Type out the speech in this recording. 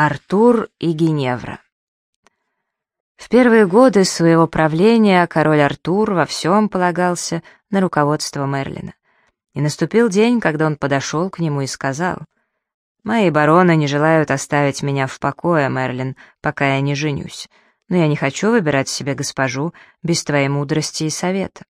Артур и Геневра. В первые годы своего правления король Артур во всем полагался на руководство Мерлина. И наступил день, когда он подошел к нему и сказал, «Мои бароны не желают оставить меня в покое, Мерлин, пока я не женюсь, но я не хочу выбирать себе госпожу без твоей мудрости и совета.